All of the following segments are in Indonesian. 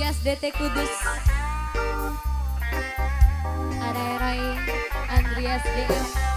Podcast DT Kudus. Ada Roy Andreas DM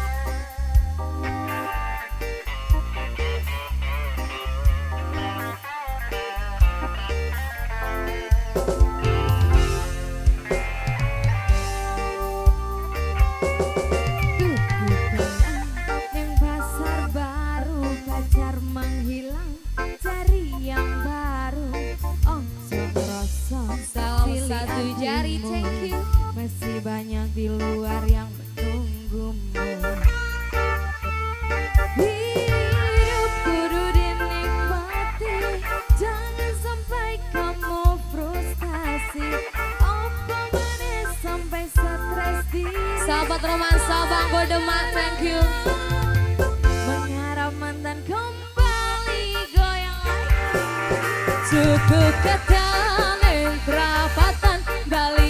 Sahabat romansa Bang Goldemak, thank you. Mengharap mantan kembali goyang lagi. Cukup kata yang perapatan balik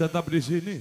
Tetap di sini.